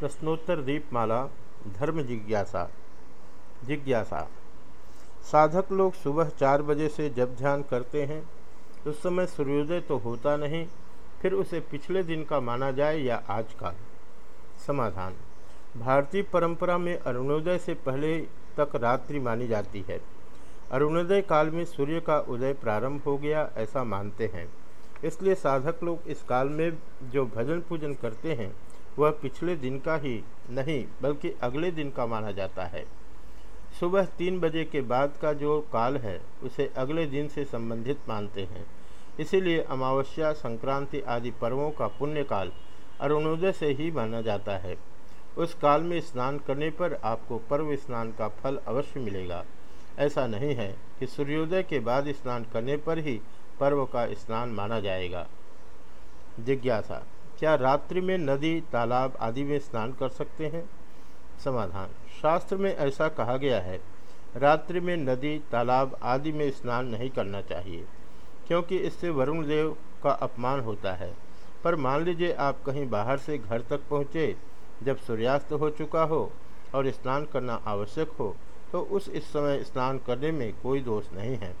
प्रश्नोत्तर दीपमाला, धर्म जिज्ञासा जिज्ञासा। साधक लोग सुबह चार बजे से जब ध्यान करते हैं, उस समय सूर्योदय तो होता नहीं, फिर उसे पिछले दिन का माना जाए या आज का। समाधान। भारतीय परंपरा में अरुणोदय से पहले तक रात्रि मानी जाती है। अरुणोदय काल में सूर्य का उदय प्रारंभ हो गया ऐसा मानते हैं। इसलिए साधक लोग इस काल में जो भजन पूजन करते हैं वह पिछले दिन का ही नहीं, बल्कि अगले दिन का माना जाता है। सुबह तीन बजे के बाद का जो काल है, उसे अगले दिन से संबंधित मानते हैं। इसीलिए अमावस्या, संक्रांति आदि पर्वों का पुण्य काल अरुणोदय से ही माना जाता है। उस काल में स्नान करने पर आपको पर्व स्नान का फल अवश्य मिलेगा। ऐसा नहीं है कि सूर्योदय के बाद स्नान करने पर ही पर्व का स्नान माना जाएगा। जिज्ञासा क्या रात्रि में नदी, तालाब आदि में स्नान कर सकते हैं? समाधान। शास्त्र में ऐसा कहा गया है, रात्रि में नदी, तालाब आदि में स्नान नहीं करना चाहिए, क्योंकि इससे वरुण देव का अपमान होता है। पर मान लीजिए आप कहीं बाहर से घर तक पहुँचे, जब सूर्यास्त हो चुका हो और स्नान करना आवश्यक हो तो उस इस समय स्नान करने में कोई दोष नहीं है।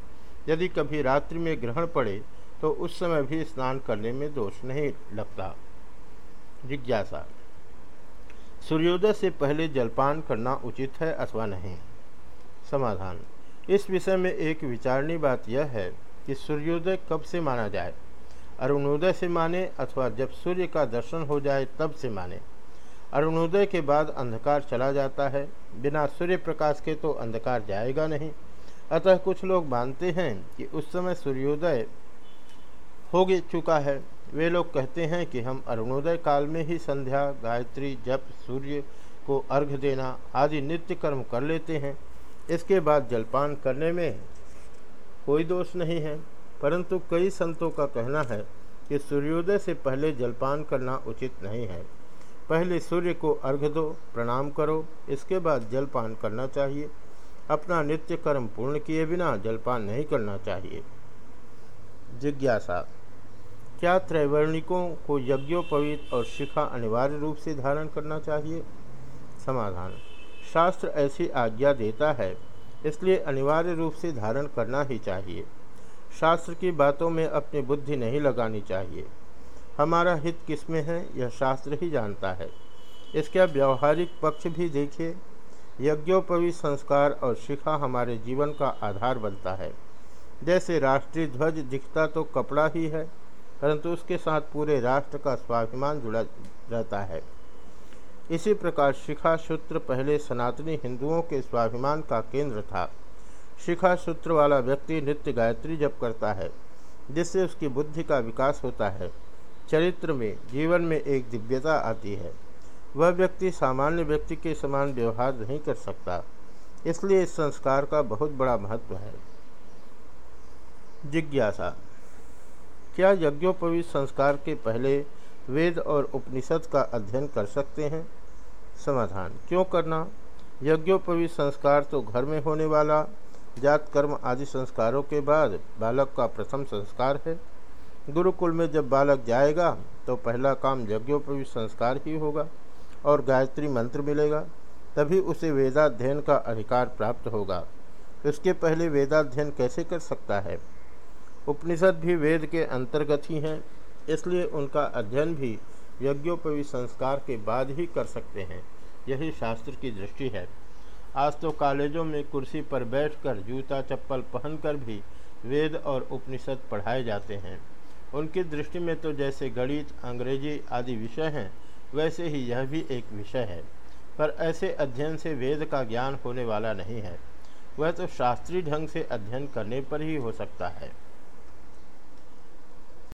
यदि कभी रात्रि में ग्रहण पड़े तो उस समय भी स्नान करने में दोष नहीं लगता। जिज्ञासा। सूर्योदय से पहले जलपान करना उचित है अथवा नहीं? समाधान। इस विषय में एक विचारणी बात यह है कि सूर्योदय कब से माना जाए? अरुणोदय से माने अथवा जब सूर्य का दर्शन हो जाए तब से माने? अरुणोदय के बाद अंधकार चला जाता है। बिना सूर्य प्रकाश के तो अंधकार जाएगा नहीं। अतः कुछ लोग मानते हैं कि उस समय सूर्योदय हो चुका है। वे लोग कहते हैं कि हम अरुणोदय काल में ही संध्या, गायत्री, जप, सूर्य को अर्घ देना आदि नित्य कर्म कर लेते हैं। इसके बाद जलपान करने में कोई दोष नहीं है, परंतु कई संतों का कहना है कि सूर्योदय से पहले जलपान करना उचित नहीं है। पहले सूर्य को अर्घ दो, प्रणाम करो, इसके बाद जलपान करना चाहिए। अपना नित्य कर्म पूर्ण किए बिना जलपान नहीं करना चाहिए। जिज्ञासा क्या त्रैवर्णिकों को यज्ञोपवीत और शिखा अनिवार्य रूप से धारण करना चाहिए? समाधान। शास्त्र ऐसी आज्ञा देता है, इसलिए अनिवार्य रूप से धारण करना ही चाहिए। शास्त्र की बातों में अपनी बुद्धि नहीं लगानी चाहिए। हमारा हित किसमें है, यह शास्त्र ही जानता है। इसका व्यवहारिक पक्ष भी देखिए। यज्ञोपवी संस्कार और शिखा हमारे जीवन का आधार बनता है। जैसे राष्ट्रीय ध्वज दिखता तो कपड़ा ही है परंतु उसके साथ पूरे राष्ट्र का स्वाभिमान जुड़ा रहता है। इसी प्रकार शिखा सूत्र पहले सनातनी हिंदुओं के स्वाभिमान का केंद्र था। शिखा सूत्र वाला व्यक्ति नित्य गायत्री जप करता है, जिससे उसकी बुद्धि का विकास होता है। चरित्र में, जीवन में एक दिव्यता आती है। वह व्यक्ति सामान्य व्यक्ति के समान व्यवहार नहीं कर सकता, इसलिए इस संस्कार का बहुत बड़ा महत्व है। जिज्ञासा क्या यज्ञोपवी संस्कार के पहले वेद और उपनिषद का अध्ययन कर सकते हैं? समाधान, क्यों करना? यज्ञोपवी संस्कार तो घर में होने वाला, जात, कर्म आदि संस्कारों के बाद बालक का प्रथम संस्कार है। गुरुकुल में जब बालक जाएगा तो पहला काम यज्ञोपवी संस्कार ही होगा और गायत्री मंत्र मिलेगा। तभी उसे वेदाध्ययन का अधिकार प्राप्त होगा। उसके पहले वेदाध्ययन कैसे कर सकता है? उपनिषद भी वेद के अंतर्गत ही हैं, इसलिए उनका अध्ययन भी यज्ञोपवी संस्कार के बाद ही कर सकते हैं। यही शास्त्र की दृष्टि है। आज तो कॉलेजों में कुर्सी पर बैठकर जूता चप्पल पहनकर भी वेद और उपनिषद पढ़ाए जाते हैं। उनकी दृष्टि में तो जैसे गणित, अंग्रेज़ी आदि विषय हैं, वैसे ही यह भी एक विषय है। पर ऐसे अध्ययन से वेद का ज्ञान होने वाला नहीं है। वह तो शास्त्रीय ढंग से अध्ययन करने पर ही हो सकता है।